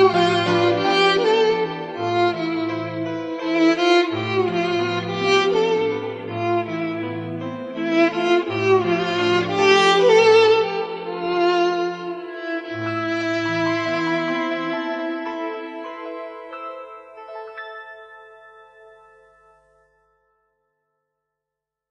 Música